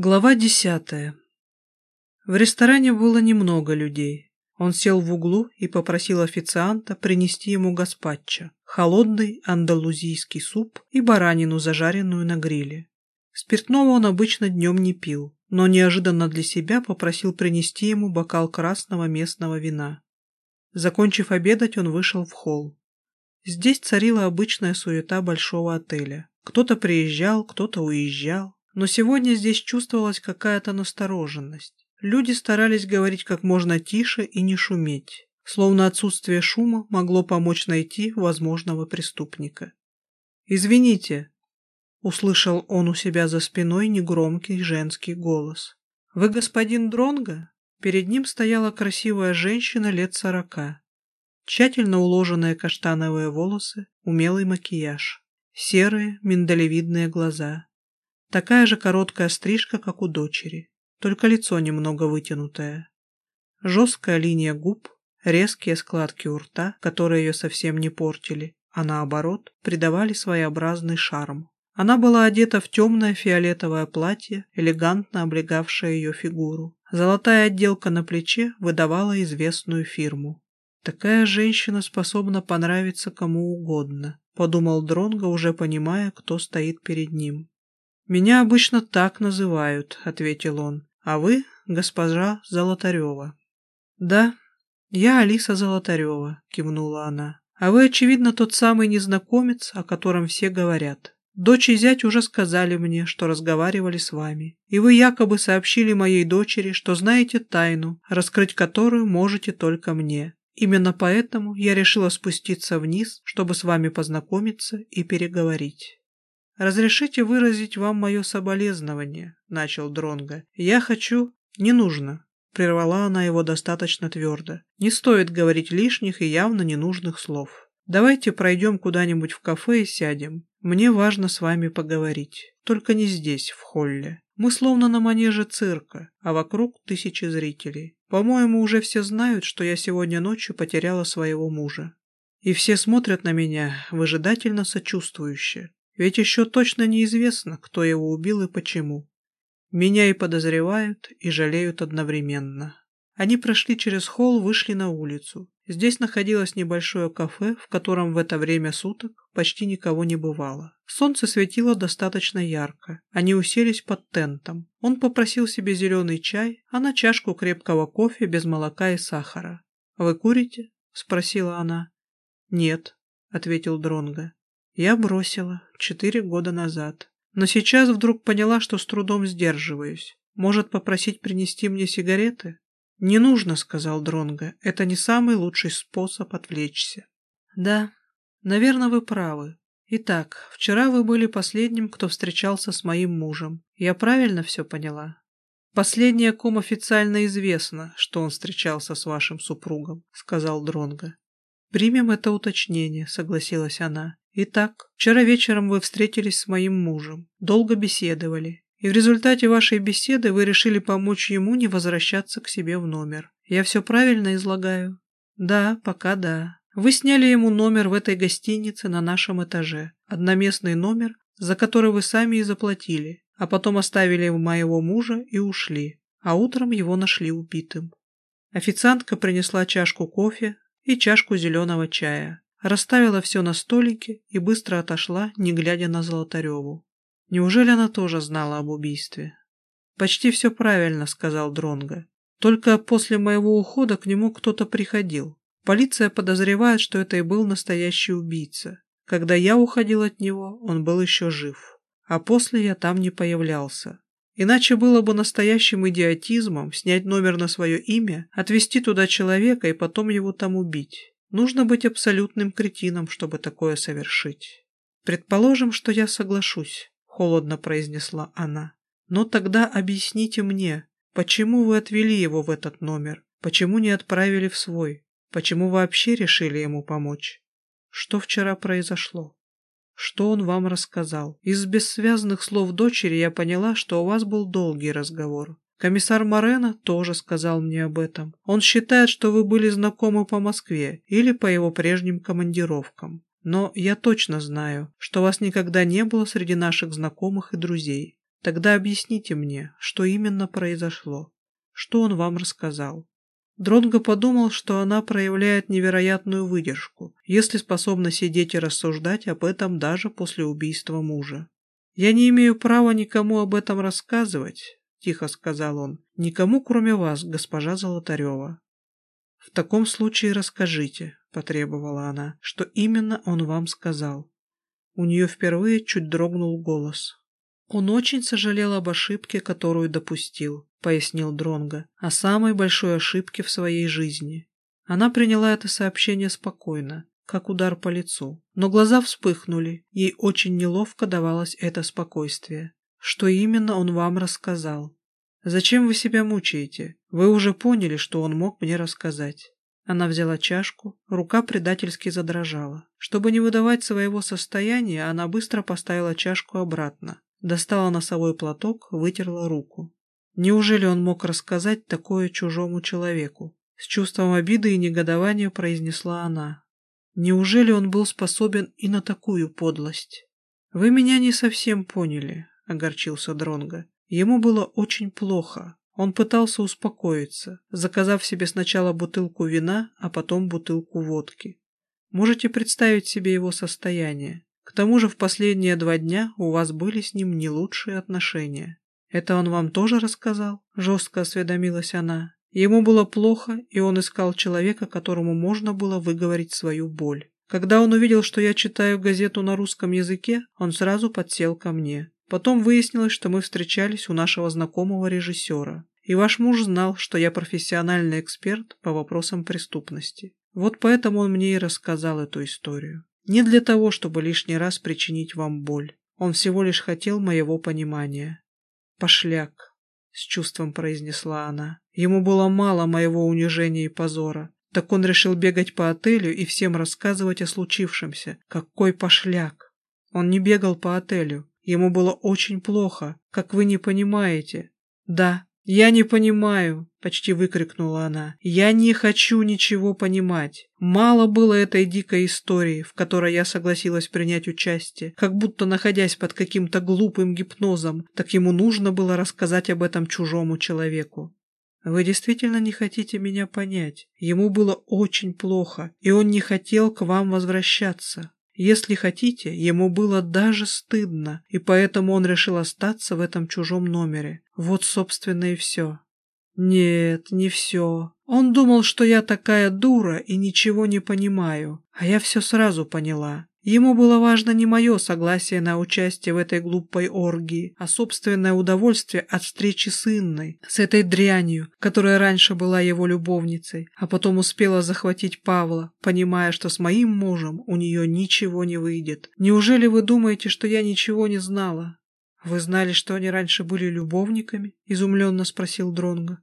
Глава десятая. В ресторане было немного людей. Он сел в углу и попросил официанта принести ему гаспачо, холодный андалузийский суп и баранину, зажаренную на гриле. Спиртного он обычно днем не пил, но неожиданно для себя попросил принести ему бокал красного местного вина. Закончив обедать, он вышел в холл. Здесь царила обычная суета большого отеля. Кто-то приезжал, кто-то уезжал. Но сегодня здесь чувствовалась какая-то настороженность. Люди старались говорить как можно тише и не шуметь, словно отсутствие шума могло помочь найти возможного преступника. «Извините», — услышал он у себя за спиной негромкий женский голос. «Вы господин Дронга?» Перед ним стояла красивая женщина лет сорока. Тщательно уложенные каштановые волосы, умелый макияж, серые миндалевидные глаза, Такая же короткая стрижка, как у дочери, только лицо немного вытянутое. Жесткая линия губ, резкие складки у рта, которые ее совсем не портили, а наоборот, придавали своеобразный шарм. Она была одета в темное фиолетовое платье, элегантно облегавшее ее фигуру. Золотая отделка на плече выдавала известную фирму. «Такая женщина способна понравиться кому угодно», — подумал Дронго, уже понимая, кто стоит перед ним. «Меня обычно так называют», — ответил он. «А вы госпожа Золотарева». «Да, я Алиса Золотарева», — кивнула она. «А вы, очевидно, тот самый незнакомец, о котором все говорят. Дочь и зять уже сказали мне, что разговаривали с вами, и вы якобы сообщили моей дочери, что знаете тайну, раскрыть которую можете только мне. Именно поэтому я решила спуститься вниз, чтобы с вами познакомиться и переговорить». «Разрешите выразить вам мое соболезнование», — начал Дронго. «Я хочу...» «Не нужно», — прервала она его достаточно твердо. «Не стоит говорить лишних и явно ненужных слов. Давайте пройдем куда-нибудь в кафе и сядем. Мне важно с вами поговорить. Только не здесь, в холле. Мы словно на манеже цирка, а вокруг тысячи зрителей. По-моему, уже все знают, что я сегодня ночью потеряла своего мужа. И все смотрят на меня выжидательно сочувствующе. Ведь еще точно неизвестно, кто его убил и почему. Меня и подозревают, и жалеют одновременно. Они прошли через холл, вышли на улицу. Здесь находилось небольшое кафе, в котором в это время суток почти никого не бывало. Солнце светило достаточно ярко. Они уселись под тентом. Он попросил себе зеленый чай, а на чашку крепкого кофе без молока и сахара. «Вы курите?» — спросила она. «Нет», — ответил Дронго. Я бросила четыре года назад. Но сейчас вдруг поняла, что с трудом сдерживаюсь. Может попросить принести мне сигареты? Не нужно, сказал Дронго. Это не самый лучший способ отвлечься. Да, наверное, вы правы. Итак, вчера вы были последним, кто встречался с моим мужем. Я правильно все поняла? Последнее, ком официально известно, что он встречался с вашим супругом, сказал Дронго. Примем это уточнение, согласилась она. Итак, вчера вечером вы встретились с моим мужем, долго беседовали, и в результате вашей беседы вы решили помочь ему не возвращаться к себе в номер. Я все правильно излагаю? Да, пока да. Вы сняли ему номер в этой гостинице на нашем этаже, одноместный номер, за который вы сами и заплатили, а потом оставили моего мужа и ушли, а утром его нашли убитым. Официантка принесла чашку кофе и чашку зеленого чая расставила все на столике и быстро отошла, не глядя на Золотареву. Неужели она тоже знала об убийстве? «Почти все правильно», — сказал Дронго. «Только после моего ухода к нему кто-то приходил. Полиция подозревает, что это и был настоящий убийца. Когда я уходил от него, он был еще жив. А после я там не появлялся. Иначе было бы настоящим идиотизмом снять номер на свое имя, отвезти туда человека и потом его там убить. Нужно быть абсолютным кретином, чтобы такое совершить. Предположим, что я соглашусь, холодно произнесла она. Но тогда объясните мне, почему вы отвели его в этот номер? Почему не отправили в свой? Почему вообще решили ему помочь? Что вчера произошло? Что он вам рассказал? Из бессвязных слов дочери я поняла, что у вас был долгий разговор. Комиссар Морено тоже сказал мне об этом. Он считает, что вы были знакомы по Москве или по его прежним командировкам. Но я точно знаю, что вас никогда не было среди наших знакомых и друзей. Тогда объясните мне, что именно произошло. Что он вам рассказал? Дронго подумал, что она проявляет невероятную выдержку, если способна сидеть и рассуждать об этом даже после убийства мужа. «Я не имею права никому об этом рассказывать», — тихо сказал он, — «никому, кроме вас, госпожа Золотарева». «В таком случае расскажите», — потребовала она, — «что именно он вам сказал». У нее впервые чуть дрогнул голос. «Он очень сожалел об ошибке, которую допустил», — пояснил Дронго, — «о самой большой ошибке в своей жизни». Она приняла это сообщение спокойно, как удар по лицу. Но глаза вспыхнули, ей очень неловко давалось это спокойствие. «Что именно он вам рассказал?» «Зачем вы себя мучаете? Вы уже поняли, что он мог мне рассказать». Она взяла чашку, рука предательски задрожала. Чтобы не выдавать своего состояния, она быстро поставила чашку обратно. Достала носовой платок, вытерла руку. Неужели он мог рассказать такое чужому человеку? С чувством обиды и негодования произнесла она. Неужели он был способен и на такую подлость? Вы меня не совсем поняли, огорчился Дронго. Ему было очень плохо. Он пытался успокоиться, заказав себе сначала бутылку вина, а потом бутылку водки. Можете представить себе его состояние. К тому же в последние два дня у вас были с ним не лучшие отношения. Это он вам тоже рассказал? Жестко осведомилась она. Ему было плохо, и он искал человека, которому можно было выговорить свою боль. Когда он увидел, что я читаю газету на русском языке, он сразу подсел ко мне. Потом выяснилось, что мы встречались у нашего знакомого режиссера. И ваш муж знал, что я профессиональный эксперт по вопросам преступности. Вот поэтому он мне и рассказал эту историю. Не для того, чтобы лишний раз причинить вам боль. Он всего лишь хотел моего понимания. «Пошляк», — с чувством произнесла она. Ему было мало моего унижения и позора. Так он решил бегать по отелю и всем рассказывать о случившемся. Какой пошляк! Он не бегал по отелю. Ему было очень плохо, как вы не понимаете. Да, «Я не понимаю», — почти выкрикнула она. «Я не хочу ничего понимать. Мало было этой дикой истории, в которой я согласилась принять участие, как будто находясь под каким-то глупым гипнозом, так ему нужно было рассказать об этом чужому человеку. Вы действительно не хотите меня понять. Ему было очень плохо, и он не хотел к вам возвращаться. Если хотите, ему было даже стыдно, и поэтому он решил остаться в этом чужом номере. Вот, собственно, и все. Нет, не все. Он думал, что я такая дура и ничего не понимаю, а я все сразу поняла. Ему было важно не мое согласие на участие в этой глупой оргии, а собственное удовольствие от встречи с Инной, с этой дрянью, которая раньше была его любовницей, а потом успела захватить Павла, понимая, что с моим мужем у нее ничего не выйдет. Неужели вы думаете, что я ничего не знала? Вы знали, что они раньше были любовниками? Изумленно спросил Дронго.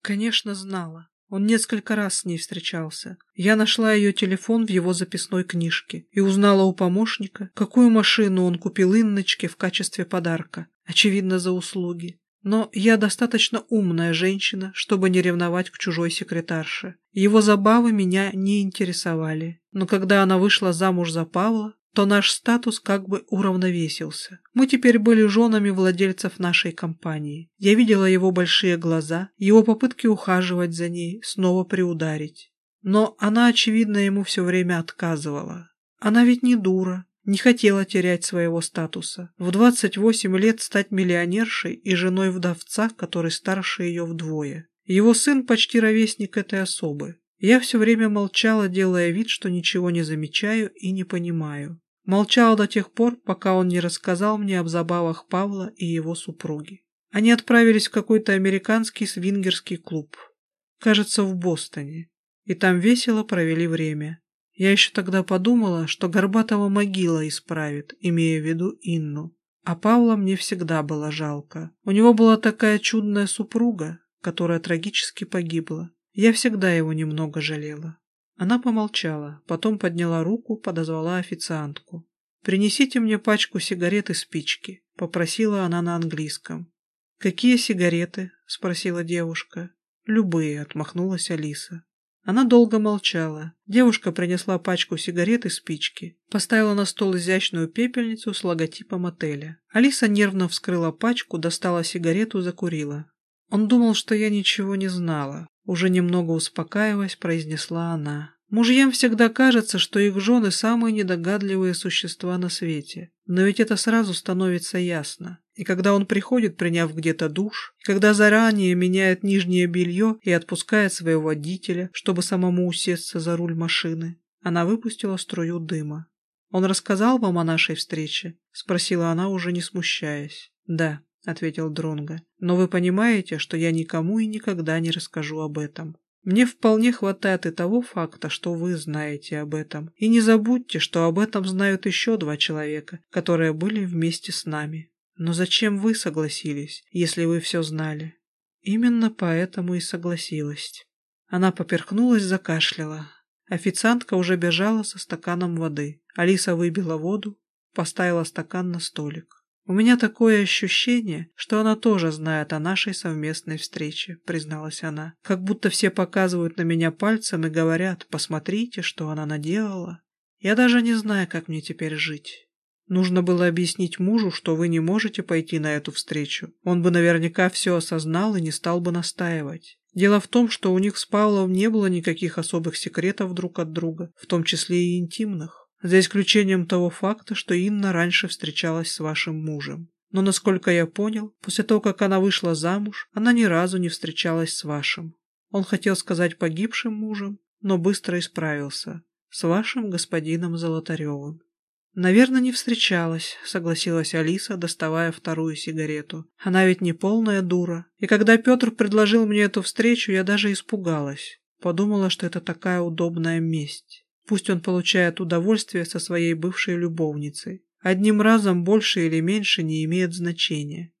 Конечно, знала. Он несколько раз с ней встречался. Я нашла ее телефон в его записной книжке и узнала у помощника, какую машину он купил Инночке в качестве подарка, очевидно, за услуги. Но я достаточно умная женщина, чтобы не ревновать к чужой секретарше. Его забавы меня не интересовали. Но когда она вышла замуж за Павла, то наш статус как бы уравновесился. Мы теперь были женами владельцев нашей компании. Я видела его большие глаза, его попытки ухаживать за ней, снова приударить. Но она, очевидно, ему все время отказывала. Она ведь не дура, не хотела терять своего статуса. В 28 лет стать миллионершей и женой вдовца, который старше ее вдвое. Его сын почти ровесник этой особы. Я все время молчала, делая вид, что ничего не замечаю и не понимаю. Молчала до тех пор, пока он не рассказал мне об забавах Павла и его супруги. Они отправились в какой-то американский свингерский клуб. Кажется, в Бостоне. И там весело провели время. Я еще тогда подумала, что Горбатова могила исправит, имея в виду Инну. А Павла мне всегда было жалко. У него была такая чудная супруга, которая трагически погибла. Я всегда его немного жалела. Она помолчала, потом подняла руку, подозвала официантку. «Принесите мне пачку сигарет и спички», — попросила она на английском. «Какие сигареты?» — спросила девушка. «Любые», — отмахнулась Алиса. Она долго молчала. Девушка принесла пачку сигарет и спички. Поставила на стол изящную пепельницу с логотипом отеля. Алиса нервно вскрыла пачку, достала сигарету, закурила. Он думал, что я ничего не знала. Уже немного успокаиваясь, произнесла она. Мужьям всегда кажется, что их жены самые недогадливые существа на свете. Но ведь это сразу становится ясно. И когда он приходит, приняв где-то душ, когда заранее меняет нижнее белье и отпускает своего водителя, чтобы самому усесться за руль машины, она выпустила струю дыма. «Он рассказал вам о нашей встрече?» — спросила она, уже не смущаясь. «Да», — ответил Дронго. «Но вы понимаете, что я никому и никогда не расскажу об этом. Мне вполне хватает и того факта, что вы знаете об этом. И не забудьте, что об этом знают еще два человека, которые были вместе с нами. Но зачем вы согласились, если вы все знали? Именно поэтому и согласилась. Она поперхнулась, закашляла. Официантка уже бежала со стаканом воды. Алиса выбила воду, поставила стакан на столик. «У меня такое ощущение, что она тоже знает о нашей совместной встрече», — призналась она. «Как будто все показывают на меня пальцем и говорят, посмотрите, что она наделала. Я даже не знаю, как мне теперь жить». Нужно было объяснить мужу, что вы не можете пойти на эту встречу. Он бы наверняка все осознал и не стал бы настаивать. Дело в том, что у них с Павлом не было никаких особых секретов друг от друга, в том числе и интимных за исключением того факта, что Инна раньше встречалась с вашим мужем. Но, насколько я понял, после того, как она вышла замуж, она ни разу не встречалась с вашим. Он хотел сказать погибшим мужем, но быстро исправился. С вашим господином Золотаревым. «Наверное, не встречалась», — согласилась Алиса, доставая вторую сигарету. «Она ведь не полная дура. И когда Петр предложил мне эту встречу, я даже испугалась. Подумала, что это такая удобная месть. Пусть он получает удовольствие со своей бывшей любовницей. Одним разом больше или меньше не имеет значения.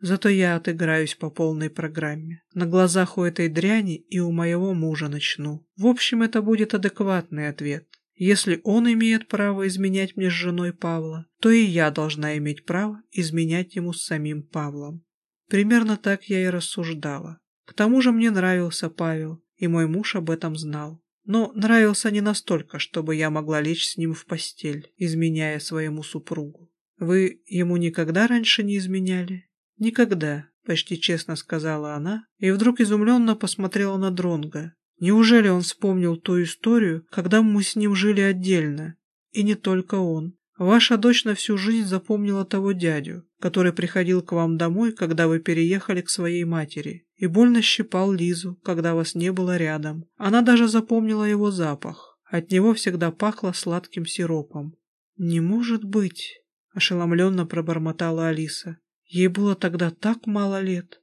Зато я отыграюсь по полной программе. На глазах у этой дряни и у моего мужа начну. В общем, это будет адекватный ответ. Если он имеет право изменять мне с женой Павла, то и я должна иметь право изменять ему с самим Павлом. Примерно так я и рассуждала. К тому же мне нравился Павел, и мой муж об этом знал но нравился не настолько, чтобы я могла лечь с ним в постель, изменяя своему супругу. Вы ему никогда раньше не изменяли? Никогда, почти честно сказала она, и вдруг изумленно посмотрела на Дронга. Неужели он вспомнил ту историю, когда мы с ним жили отдельно? И не только он. Ваша дочь на всю жизнь запомнила того дядю, который приходил к вам домой, когда вы переехали к своей матери, и больно щипал Лизу, когда вас не было рядом. Она даже запомнила его запах. От него всегда пахло сладким сиропом. «Не может быть!» — ошеломленно пробормотала Алиса. «Ей было тогда так мало лет.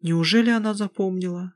Неужели она запомнила?»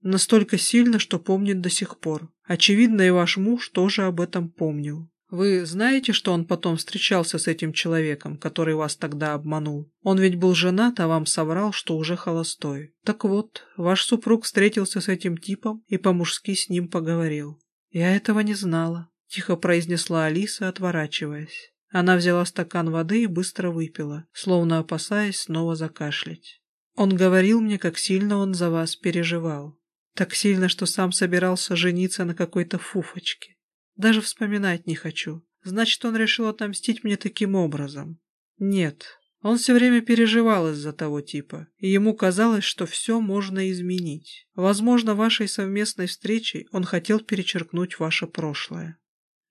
«Настолько сильно, что помнит до сих пор. Очевидно, и ваш муж тоже об этом помнил. Вы знаете, что он потом встречался с этим человеком, который вас тогда обманул? Он ведь был женат, а вам соврал, что уже холостой. Так вот, ваш супруг встретился с этим типом и по-мужски с ним поговорил. Я этого не знала, тихо произнесла Алиса, отворачиваясь. Она взяла стакан воды и быстро выпила, словно опасаясь снова закашлять. Он говорил мне, как сильно он за вас переживал. Так сильно, что сам собирался жениться на какой-то фуфочке. Даже вспоминать не хочу. Значит, он решил отомстить мне таким образом. Нет, он все время переживал из-за того типа, и ему казалось, что все можно изменить. Возможно, вашей совместной встречей он хотел перечеркнуть ваше прошлое.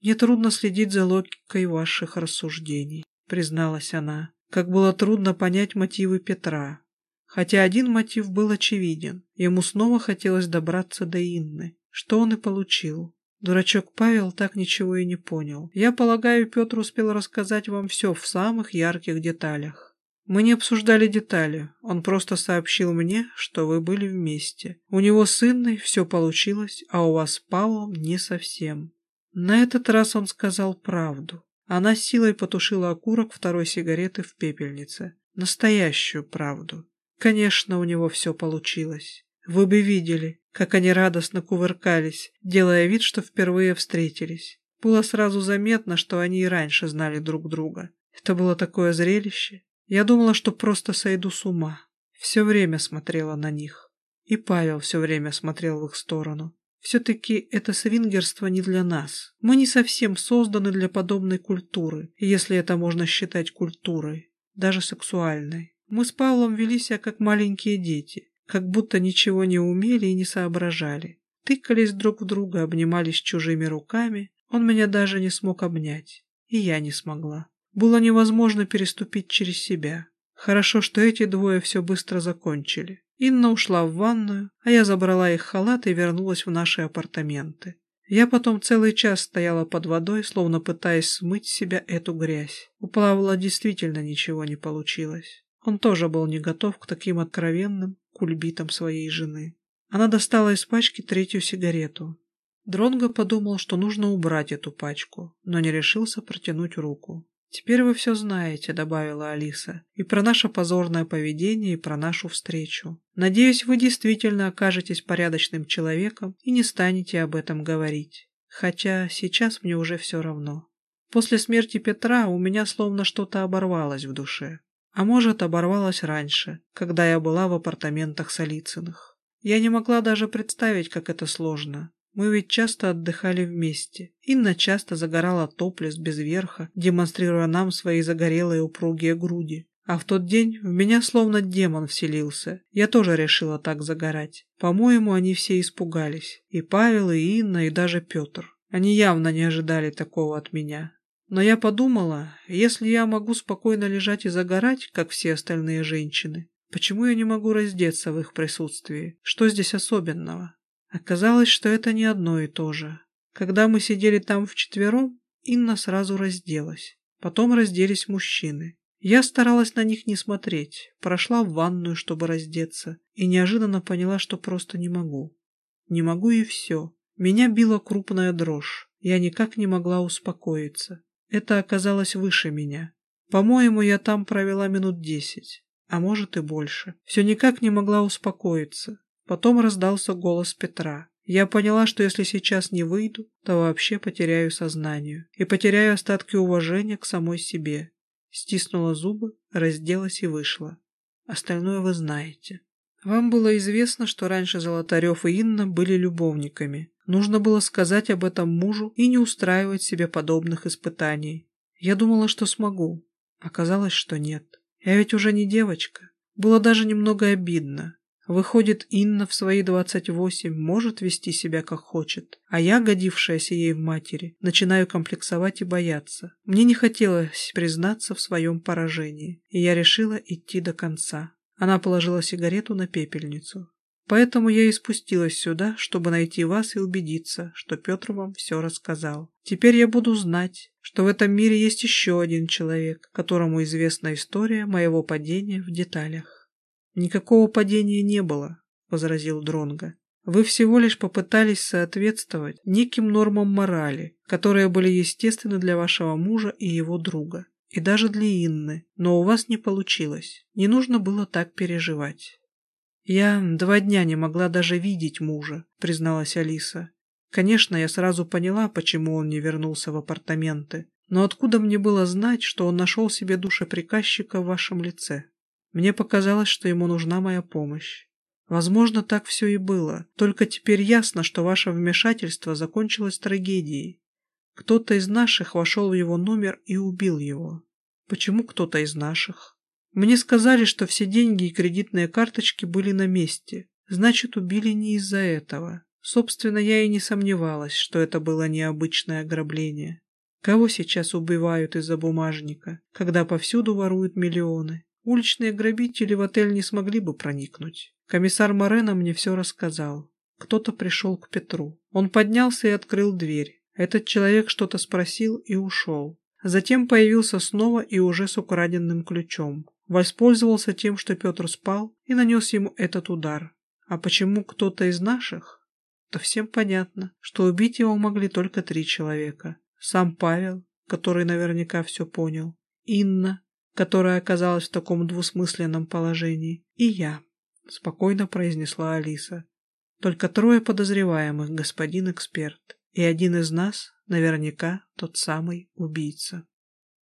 Мне трудно следить за логикой ваших рассуждений, призналась она. Как было трудно понять мотивы Петра. Хотя один мотив был очевиден. Ему снова хотелось добраться до Инны, что он и получил. Дурачок Павел так ничего и не понял. Я полагаю, Петр успел рассказать вам все в самых ярких деталях. Мы не обсуждали детали, он просто сообщил мне, что вы были вместе. У него с Инной все получилось, а у вас с Павлом не совсем. На этот раз он сказал правду. Она силой потушила окурок второй сигареты в пепельнице. Настоящую правду. Конечно, у него все получилось. Вы бы видели, как они радостно кувыркались, делая вид, что впервые встретились. Было сразу заметно, что они и раньше знали друг друга. Это было такое зрелище. Я думала, что просто сойду с ума. Все время смотрела на них. И Павел все время смотрел в их сторону. Все-таки это свингерство не для нас. Мы не совсем созданы для подобной культуры, если это можно считать культурой, даже сексуальной. Мы с Павлом вели себя как маленькие дети, как будто ничего не умели и не соображали. Тыкались друг в друга, обнимались чужими руками. Он меня даже не смог обнять. И я не смогла. Было невозможно переступить через себя. Хорошо, что эти двое все быстро закончили. Инна ушла в ванную, а я забрала их халат и вернулась в наши апартаменты. Я потом целый час стояла под водой, словно пытаясь смыть с себя эту грязь. У Павла действительно ничего не получилось. Он тоже был не готов к таким откровенным кульбитам своей жены. Она достала из пачки третью сигарету. Дронго подумал, что нужно убрать эту пачку, но не решился протянуть руку. «Теперь вы все знаете», — добавила Алиса, — «и про наше позорное поведение, и про нашу встречу. Надеюсь, вы действительно окажетесь порядочным человеком и не станете об этом говорить. Хотя сейчас мне уже все равно. После смерти Петра у меня словно что-то оборвалось в душе. А может, оборвалось раньше, когда я была в апартаментах Солицыных. Я не могла даже представить, как это сложно. Мы ведь часто отдыхали вместе. Инна часто загорала топлес без верха, демонстрируя нам свои загорелые упругие груди. А в тот день в меня словно демон вселился. Я тоже решила так загорать. По-моему, они все испугались. И Павел, и Инна, и даже Петр. Они явно не ожидали такого от меня. Но я подумала, если я могу спокойно лежать и загорать, как все остальные женщины, почему я не могу раздеться в их присутствии? Что здесь особенного? Оказалось, что это не одно и то же. Когда мы сидели там вчетвером, Инна сразу разделась. Потом разделись мужчины. Я старалась на них не смотреть, прошла в ванную, чтобы раздеться, и неожиданно поняла, что просто не могу. Не могу и все. Меня била крупная дрожь. Я никак не могла успокоиться. Это оказалось выше меня. По-моему, я там провела минут десять, а может и больше. Все никак не могла успокоиться. Потом раздался голос Петра. Я поняла, что если сейчас не выйду, то вообще потеряю сознание и потеряю остатки уважения к самой себе. Стиснула зубы, разделась и вышла. Остальное вы знаете. Вам было известно, что раньше Золотарев и Инна были любовниками. Нужно было сказать об этом мужу и не устраивать себе подобных испытаний. Я думала, что смогу. Оказалось, что нет. Я ведь уже не девочка. Было даже немного обидно. Выходит, Инна в свои двадцать восемь может вести себя как хочет, а я, годившаяся ей в матери, начинаю комплексовать и бояться. Мне не хотелось признаться в своем поражении, и я решила идти до конца. Она положила сигарету на пепельницу. Поэтому я и спустилась сюда, чтобы найти вас и убедиться, что Петр вам все рассказал. Теперь я буду знать, что в этом мире есть еще один человек, которому известна история моего падения в деталях. «Никакого падения не было», — возразил Дронго. «Вы всего лишь попытались соответствовать неким нормам морали, которые были естественны для вашего мужа и его друга, и даже для Инны, но у вас не получилось. Не нужно было так переживать». «Я два дня не могла даже видеть мужа», — призналась Алиса. «Конечно, я сразу поняла, почему он не вернулся в апартаменты, но откуда мне было знать, что он нашел себе душеприказчика в вашем лице?» Мне показалось, что ему нужна моя помощь. Возможно, так все и было, только теперь ясно, что ваше вмешательство закончилось трагедией. Кто-то из наших вошел в его номер и убил его. Почему кто-то из наших? Мне сказали, что все деньги и кредитные карточки были на месте. Значит, убили не из-за этого. Собственно, я и не сомневалась, что это было необычное ограбление. Кого сейчас убивают из-за бумажника, когда повсюду воруют миллионы? Уличные грабители в отель не смогли бы проникнуть. Комиссар Морено мне все рассказал. Кто-то пришел к Петру. Он поднялся и открыл дверь. Этот человек что-то спросил и ушел. Затем появился снова и уже с украденным ключом. Воспользовался тем, что Петр спал, и нанес ему этот удар. А почему кто-то из наших? То всем понятно, что убить его могли только три человека. Сам Павел, который наверняка все понял, Инна, которая оказалась в таком двусмысленном положении, и я, — спокойно произнесла Алиса. Только трое подозреваемых, господин эксперт, и один из нас наверняка тот самый убийца.